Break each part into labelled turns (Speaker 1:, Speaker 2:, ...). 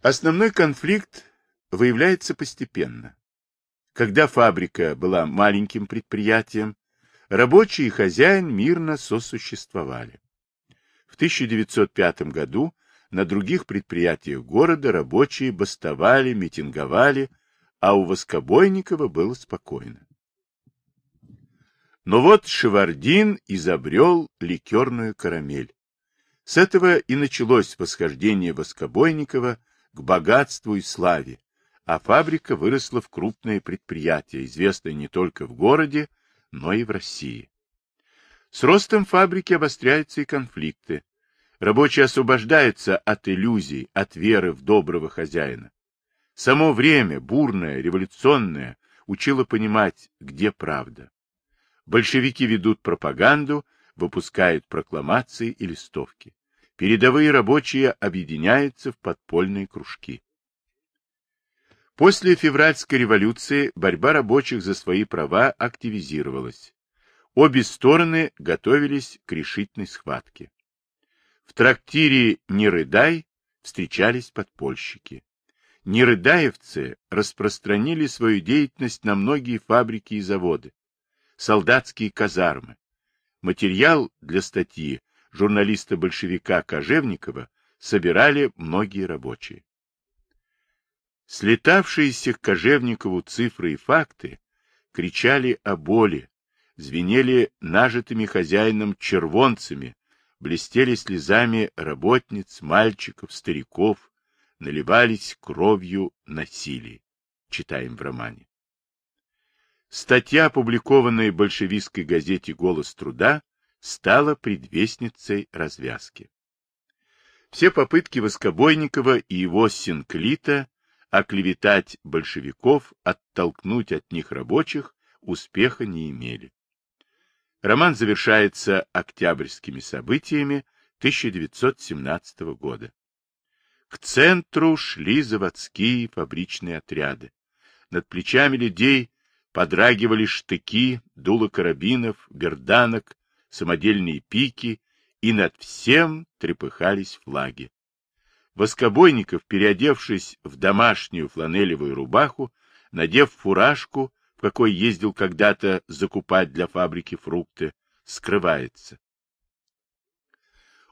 Speaker 1: Основной конфликт выявляется постепенно. Когда фабрика была маленьким предприятием, рабочие и хозяин мирно сосуществовали. В 1905 году на других предприятиях города рабочие бастовали, митинговали, а у Воскобойникова было спокойно. Но вот Шевардин изобрел ликерную карамель. С этого и началось восхождение Воскобойникова к богатству и славе, а фабрика выросла в крупное предприятие, известное не только в городе, но и в России. С ростом фабрики обостряются и конфликты. Рабочие освобождаются от иллюзий, от веры в доброго хозяина. Само время, бурное, революционное, учило понимать, где правда. Большевики ведут пропаганду, выпускают прокламации и листовки. Передовые рабочие объединяются в подпольные кружки. После февральской революции борьба рабочих за свои права активизировалась. Обе стороны готовились к решительной схватке. В трактире «Не рыдай» встречались подпольщики. Нерыдаевцы распространили свою деятельность на многие фабрики и заводы солдатские казармы. Материал для статьи журналиста-большевика Кожевникова собирали многие рабочие. Слетавшиеся к Кожевникову цифры и факты кричали о боли, звенели нажитыми хозяином червонцами, блестели слезами работниц, мальчиков, стариков, наливались кровью насилия. Читаем в романе. Статья, опубликованная в большевистской газете «Голос труда», стала предвестницей развязки. Все попытки Воскобойникова и его синклита оклеветать большевиков, оттолкнуть от них рабочих, успеха не имели. Роман завершается октябрьскими событиями 1917 года. К центру шли заводские фабричные отряды. Над плечами людей подрагивали штыки, дуло карабинов, берданок, самодельные пики, и над всем трепыхались флаги. Воскобойников, переодевшись в домашнюю фланелевую рубаху, надев фуражку, в какой ездил когда-то закупать для фабрики фрукты, скрывается.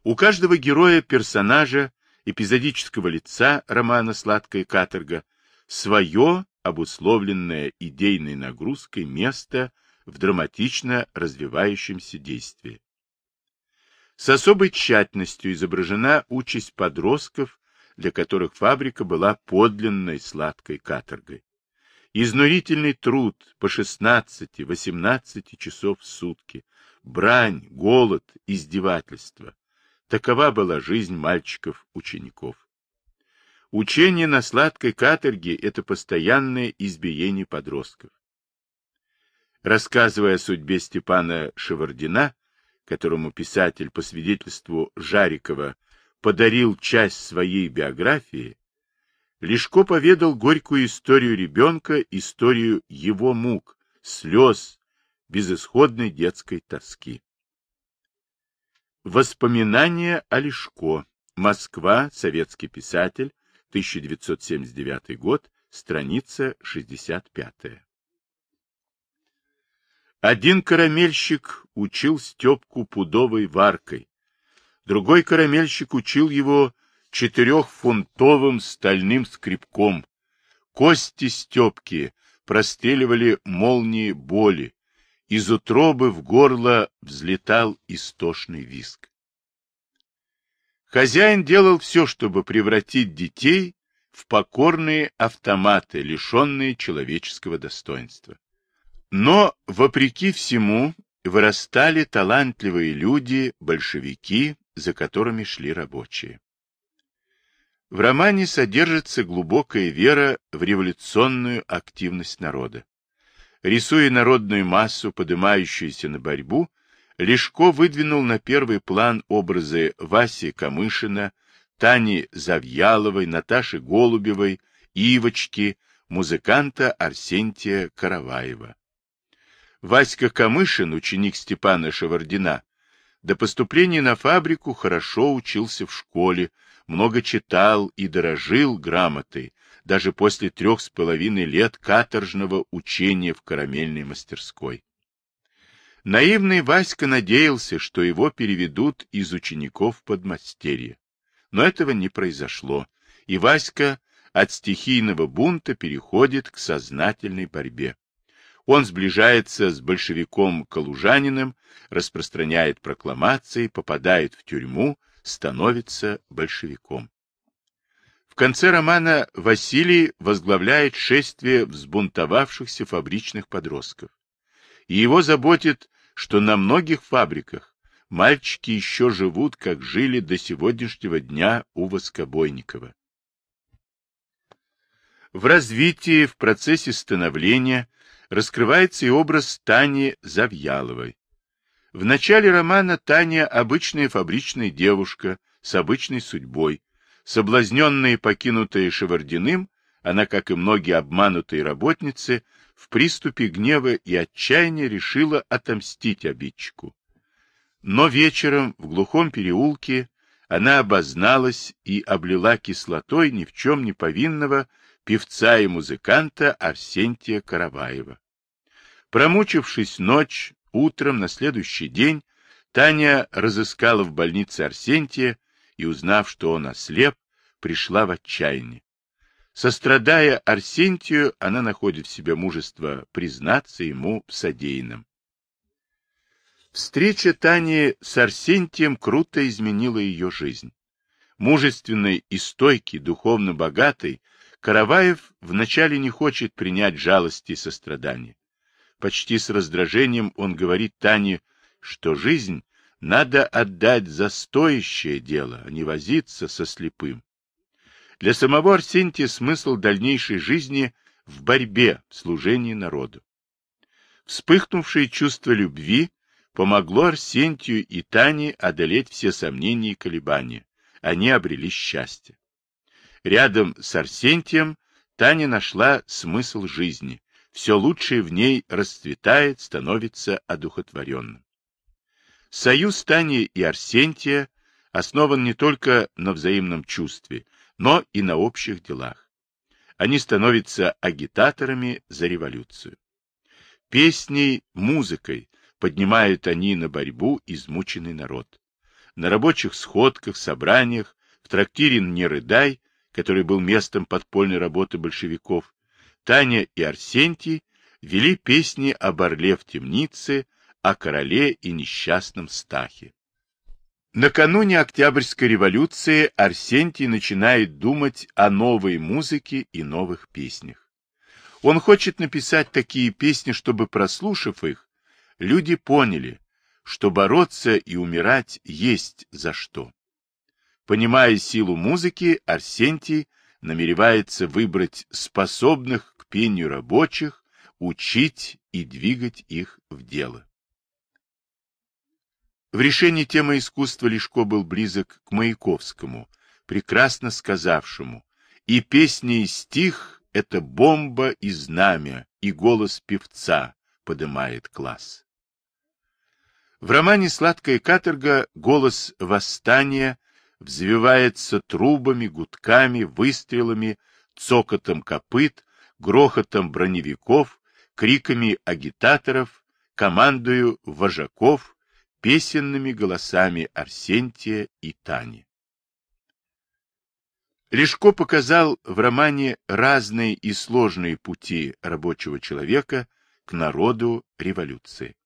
Speaker 1: У каждого героя персонажа эпизодического лица романа «Сладкая каторга» свое обусловленное идейной нагрузкой место в драматично развивающемся действии. С особой тщательностью изображена участь подростков, для которых фабрика была подлинной сладкой каторгой. Изнурительный труд по 16-18 часов в сутки, брань, голод, издевательство. Такова была жизнь мальчиков-учеников. Учение на сладкой каторге – это постоянное избиение подростков. Рассказывая о судьбе Степана Шевардина, которому писатель по свидетельству Жарикова подарил часть своей биографии, Лешко поведал горькую историю ребенка, историю его мук, слез, безысходной детской тоски. Воспоминания о Лешко. Москва. Советский писатель. 1979 год, страница 65. Один карамельщик учил Степку пудовой варкой, другой карамельщик учил его четырехфунтовым стальным скребком. Кости Степки простреливали молнии боли, из утробы в горло взлетал истошный виск. Хозяин делал все, чтобы превратить детей в покорные автоматы, лишенные человеческого достоинства. Но, вопреки всему, вырастали талантливые люди, большевики, за которыми шли рабочие. В романе содержится глубокая вера в революционную активность народа. Рисуя народную массу, поднимающуюся на борьбу, Лешко выдвинул на первый план образы Васи Камышина, Тани Завьяловой, Наташи Голубевой, Ивочки, музыканта Арсентия Караваева. Васька Камышин, ученик Степана Шевардина, до поступления на фабрику хорошо учился в школе, много читал и дорожил грамотой, даже после трех с половиной лет каторжного учения в карамельной мастерской. Наивный Васька надеялся, что его переведут из учеников подмастерья. Но этого не произошло, и Васька от стихийного бунта переходит к сознательной борьбе. Он сближается с большевиком Калужаниным, распространяет прокламации, попадает в тюрьму, становится большевиком. В конце романа Василий возглавляет шествие взбунтовавшихся фабричных подростков. И его заботит, что на многих фабриках мальчики еще живут, как жили до сегодняшнего дня у Воскобойникова. В развитии, в процессе становления раскрывается и образ Тани Завьяловой. В начале романа Таня обычная фабричная девушка с обычной судьбой. Соблазненная и покинутая Шевардиным, она, как и многие обманутые работницы, в приступе гнева и отчаяния решила отомстить обидчику. Но вечером в глухом переулке она обозналась и облила кислотой ни в чем не повинного певца и музыканта Арсентия Караваева. Промучившись ночь, утром на следующий день Таня разыскала в больнице Арсентия и, узнав, что он ослеп, пришла в отчаяние. Сострадая Арсентию, она находит в себе мужество признаться ему в содеянном. Встреча Тани с Арсентием круто изменила ее жизнь. Мужественный и стойкий, духовно богатый, Караваев вначале не хочет принять жалости и сострадания. Почти с раздражением он говорит Тане, что жизнь надо отдать за стоящее дело, а не возиться со слепым. Для самого Арсентия смысл дальнейшей жизни в борьбе, в служении народу. Вспыхнувшее чувство любви помогло Арсентию и Тане одолеть все сомнения и колебания. Они обрели счастье. Рядом с Арсентием Таня нашла смысл жизни. Все лучшее в ней расцветает, становится одухотворенным. Союз Тани и Арсентия основан не только на взаимном чувстве, но и на общих делах. Они становятся агитаторами за революцию. Песней, музыкой поднимают они на борьбу измученный народ. На рабочих сходках, собраниях, в трактире «Не рыдай» который был местом подпольной работы большевиков, Таня и Арсентий вели песни об орле в темнице, о короле и несчастном Стахе. Накануне Октябрьской революции Арсентий начинает думать о новой музыке и новых песнях. Он хочет написать такие песни, чтобы, прослушав их, люди поняли, что бороться и умирать есть за что. Понимая силу музыки, Арсентий намеревается выбрать способных к пению рабочих, учить и двигать их в дело. В решении темы искусства Лешко был близок к Маяковскому, прекрасно сказавшему «И песня и стих — это бомба и знамя, и голос певца подымает класс». В романе «Сладкая каторга» голос восстания взвивается трубами, гудками, выстрелами, цокотом копыт, грохотом броневиков, криками агитаторов, командою вожаков, песенными голосами Арсентия и Тани. Лешко показал в романе разные и сложные пути рабочего человека к народу революции.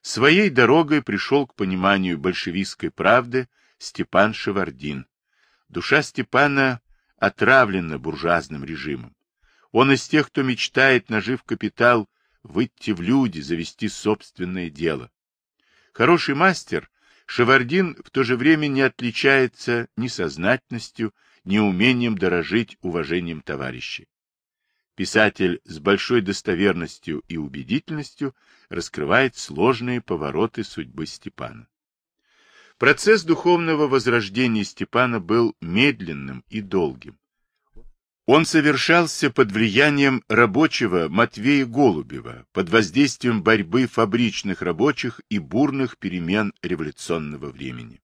Speaker 1: Своей дорогой пришел к пониманию большевистской правды Степан Шевардин. Душа Степана отравлена буржуазным режимом. Он из тех, кто мечтает, нажив капитал, выйти в люди, завести собственное дело. Хороший мастер, Шевардин в то же время не отличается ни сознательностью, ни умением дорожить уважением товарищей. Писатель с большой достоверностью и убедительностью раскрывает сложные повороты судьбы Степана. Процесс духовного возрождения Степана был медленным и долгим. Он совершался под влиянием рабочего Матвея Голубева, под воздействием борьбы фабричных рабочих и бурных перемен революционного времени.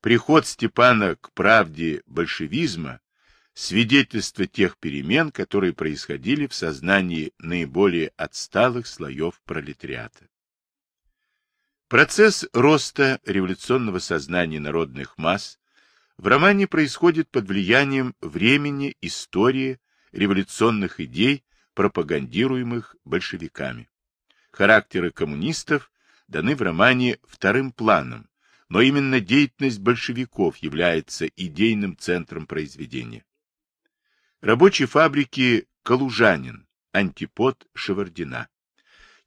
Speaker 1: Приход Степана к правде большевизма – свидетельство тех перемен, которые происходили в сознании наиболее отсталых слоев пролетариата. Процесс роста революционного сознания народных масс в романе происходит под влиянием времени, истории, революционных идей, пропагандируемых большевиками. Характеры коммунистов даны в романе вторым планом, но именно деятельность большевиков является идейным центром произведения. Рабочий фабрики Калужанин, антипод Шевардина.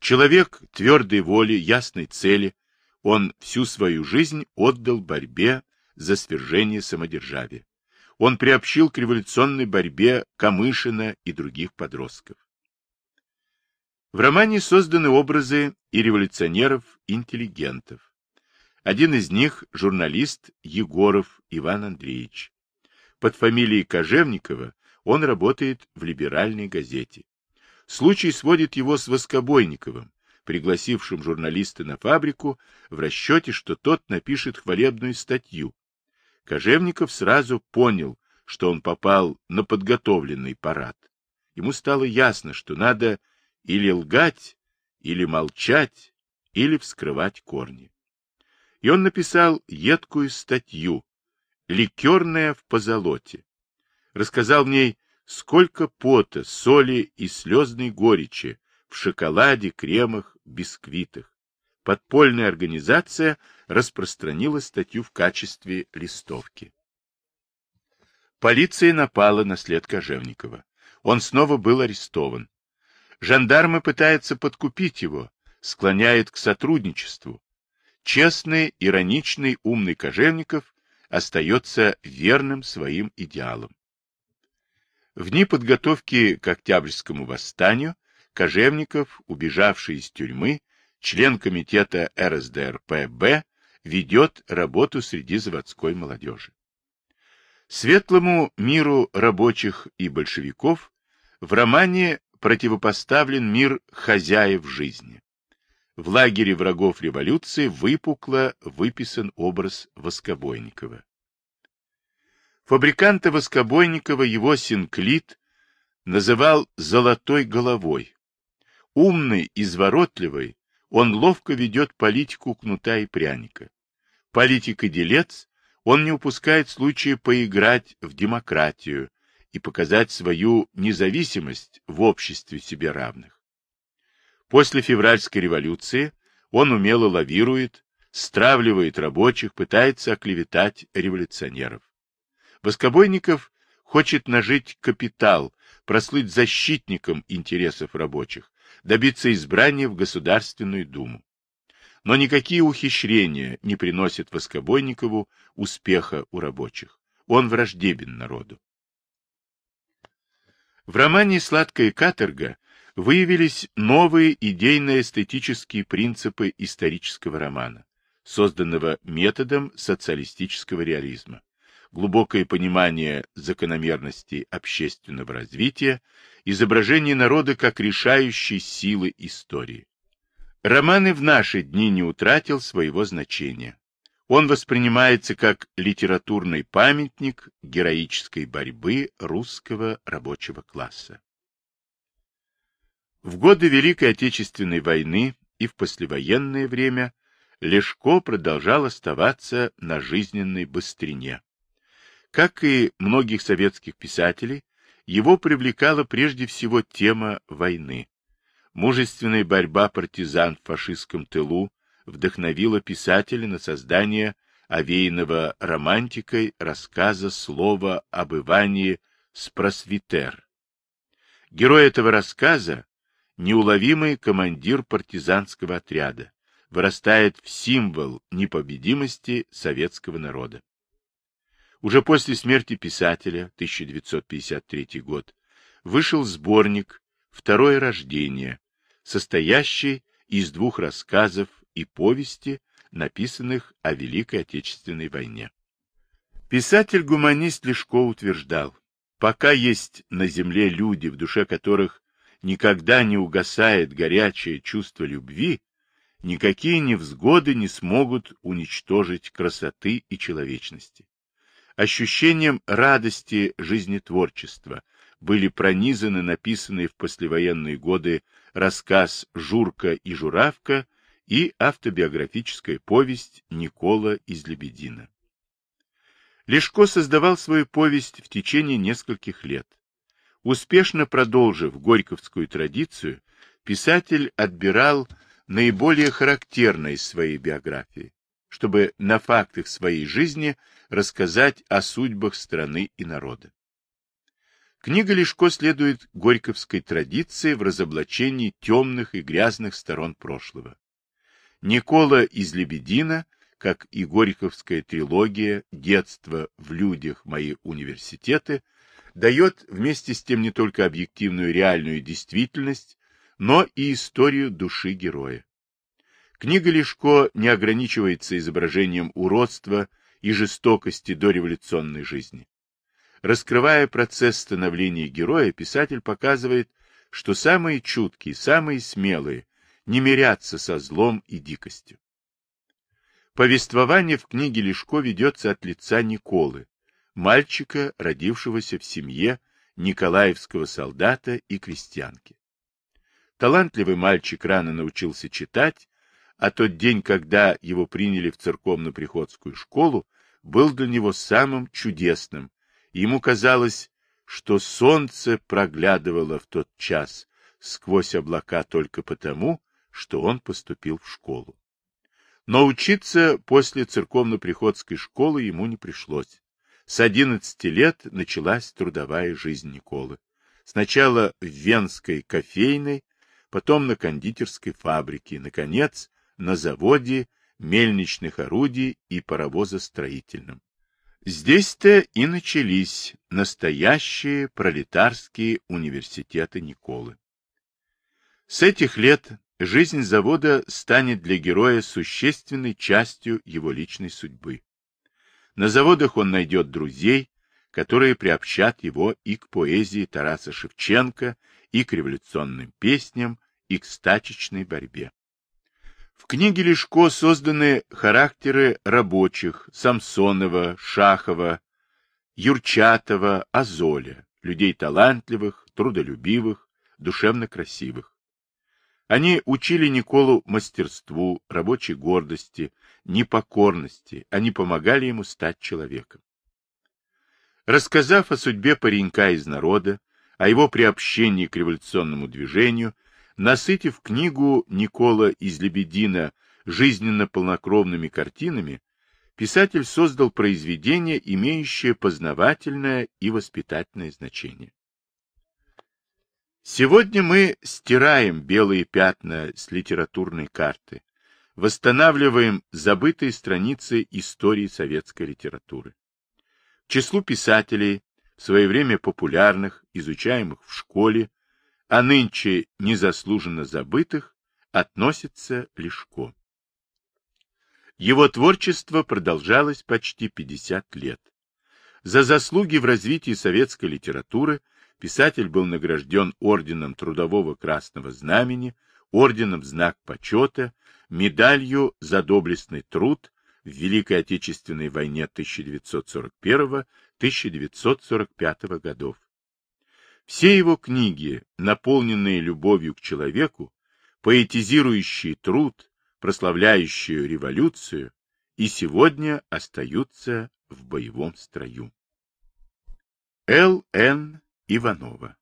Speaker 1: Человек твердой воли, ясной цели, он всю свою жизнь отдал борьбе за свержение самодержавия. Он приобщил к революционной борьбе Камышина и других подростков. В романе созданы образы и революционеров-интеллигентов. Один из них – журналист Егоров Иван Андреевич. Под фамилией Кожевникова он работает в либеральной газете. Случай сводит его с Воскобойниковым, пригласившим журналиста на фабрику в расчете, что тот напишет хвалебную статью. Кожевников сразу понял, что он попал на подготовленный парад. Ему стало ясно, что надо или лгать, или молчать, или вскрывать корни. И он написал едкую статью «Ликерная в позолоте». Рассказал в ней Сколько пота, соли и слезной горечи в шоколаде, кремах, бисквитах. Подпольная организация распространила статью в качестве листовки. Полиция напала на след Кожевникова. Он снова был арестован. Жандармы пытаются подкупить его, склоняют к сотрудничеству. Честный, ироничный, умный Кожевников остается верным своим идеалам. В дни подготовки к Октябрьскому восстанию Кожевников, убежавший из тюрьмы, член комитета РСДРП-Б, ведет работу среди заводской молодежи. Светлому миру рабочих и большевиков в романе противопоставлен мир хозяев жизни. В лагере врагов революции выпукло выписан образ Воскобойникова. Фабриканта Воскобойникова его синклит называл «золотой головой». Умный, изворотливый, он ловко ведет политику кнута и пряника. Политик и делец, он не упускает случая поиграть в демократию и показать свою независимость в обществе себе равных. После февральской революции он умело лавирует, стравливает рабочих, пытается оклеветать революционеров. Воскобойников хочет нажить капитал, прослыть защитником интересов рабочих, добиться избрания в Государственную Думу. Но никакие ухищрения не приносят Воскобойникову успеха у рабочих. Он враждебен народу. В романе «Сладкая каторга» выявились новые идейно-эстетические принципы исторического романа, созданного методом социалистического реализма глубокое понимание закономерностей общественного развития, изображение народа как решающей силы истории. Роман и в наши дни не утратил своего значения. Он воспринимается как литературный памятник героической борьбы русского рабочего класса. В годы Великой Отечественной войны и в послевоенное время Лешко продолжал оставаться на жизненной быстрине. Как и многих советских писателей, его привлекала прежде всего тема войны. Мужественная борьба партизан в фашистском тылу вдохновила писателя на создание овеянного романтикой рассказа слова об Иване Спросвитер. Герой этого рассказа — неуловимый командир партизанского отряда, вырастает в символ непобедимости советского народа. Уже после смерти писателя, 1953 год, вышел сборник «Второе рождение», состоящий из двух рассказов и повести, написанных о Великой Отечественной войне. Писатель-гуманист Лешко утверждал, пока есть на земле люди, в душе которых никогда не угасает горячее чувство любви, никакие невзгоды не смогут уничтожить красоты и человечности. Ощущением радости жизнетворчества были пронизаны написанные в послевоенные годы рассказ «Журка и журавка» и автобиографическая повесть Никола из Лебедина. Лешко создавал свою повесть в течение нескольких лет. Успешно продолжив горьковскую традицию, писатель отбирал наиболее характерное из своей биографии, чтобы на фактах своей жизни рассказать о судьбах страны и народа. Книга Лешко следует горьковской традиции в разоблачении темных и грязных сторон прошлого. Никола из Лебедина, как и горьковская трилогия «Детство в людях. Мои университеты», дает вместе с тем не только объективную реальную действительность, но и историю души героя. Книга Лешко не ограничивается изображением уродства и жестокости дореволюционной жизни. Раскрывая процесс становления героя, писатель показывает, что самые чуткие, самые смелые не мирятся со злом и дикостью. Повествование в книге Лешко ведется от лица Николы, мальчика, родившегося в семье николаевского солдата и крестьянки. Талантливый мальчик рано научился читать, а тот день, когда его приняли в церковно-приходскую школу, был для него самым чудесным. Ему казалось, что солнце проглядывало в тот час сквозь облака только потому, что он поступил в школу. Но учиться после церковно-приходской школы ему не пришлось. С 11 лет началась трудовая жизнь Николы. Сначала в Венской кофейной, потом на кондитерской фабрике, наконец, на заводе мельничных орудий и паровозостроительном. Здесь-то и начались настоящие пролетарские университеты Николы. С этих лет жизнь завода станет для героя существенной частью его личной судьбы. На заводах он найдет друзей, которые приобщат его и к поэзии Тараса Шевченко, и к революционным песням, и к стачечной борьбе. В книге Лешко созданы характеры рабочих Самсонова, Шахова, Юрчатова, Азоля, людей талантливых, трудолюбивых, душевно красивых. Они учили Николу мастерству, рабочей гордости, непокорности, они помогали ему стать человеком. Рассказав о судьбе паренька из народа, о его приобщении к революционному движению, насытив книгу Никола из Лебедина жизненно полнокровными картинами, писатель создал произведение, имеющее познавательное и воспитательное значение. Сегодня мы стираем белые пятна с литературной карты, восстанавливаем забытые страницы истории советской литературы. К числу писателей, в свое время популярных, изучаемых в школе, а нынче незаслуженно забытых, относится Лешко. Его творчество продолжалось почти 50 лет. За заслуги в развитии советской литературы писатель был награжден орденом Трудового Красного Знамени, орденом Знак Почета, медалью за доблестный труд в Великой Отечественной войне 1941-1945 годов. Все его книги, наполненные любовью к человеку, поэтизирующие труд, прославляющие революцию, и сегодня остаются в боевом строю. Л. Н. Иванова